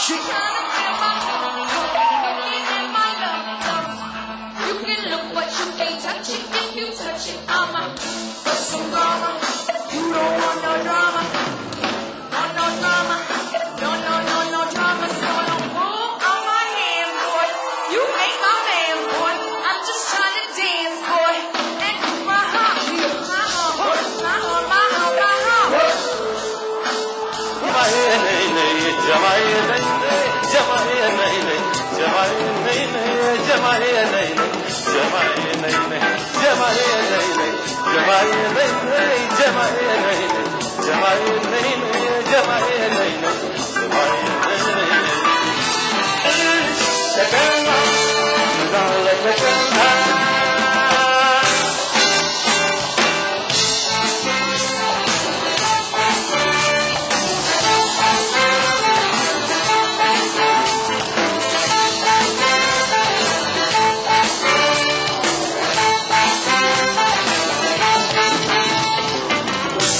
She. जमाए नहीं जमाए नहीं जमाए नहीं जमाए नहीं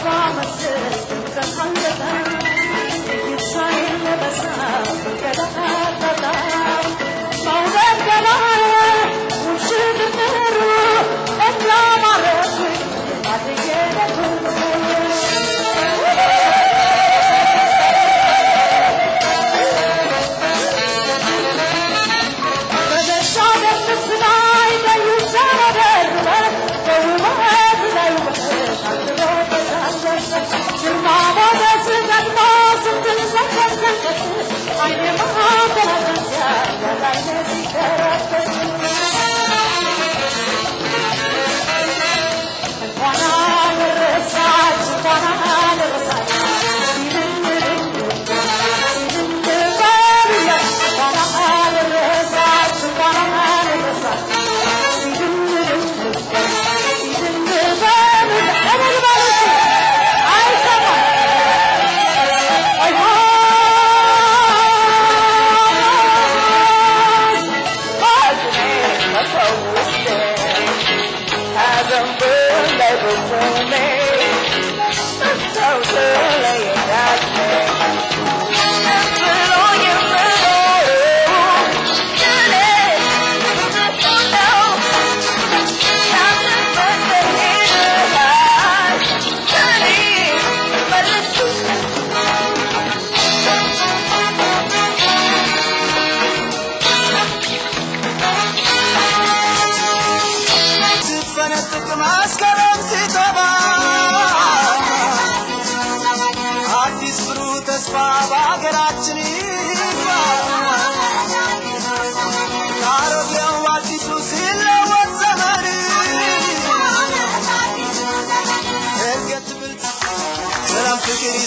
promises.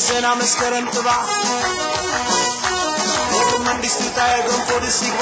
ዜና መስከረም ጥባ ወጡ መንግስት ታየ ገንፎ ደስ ይግባ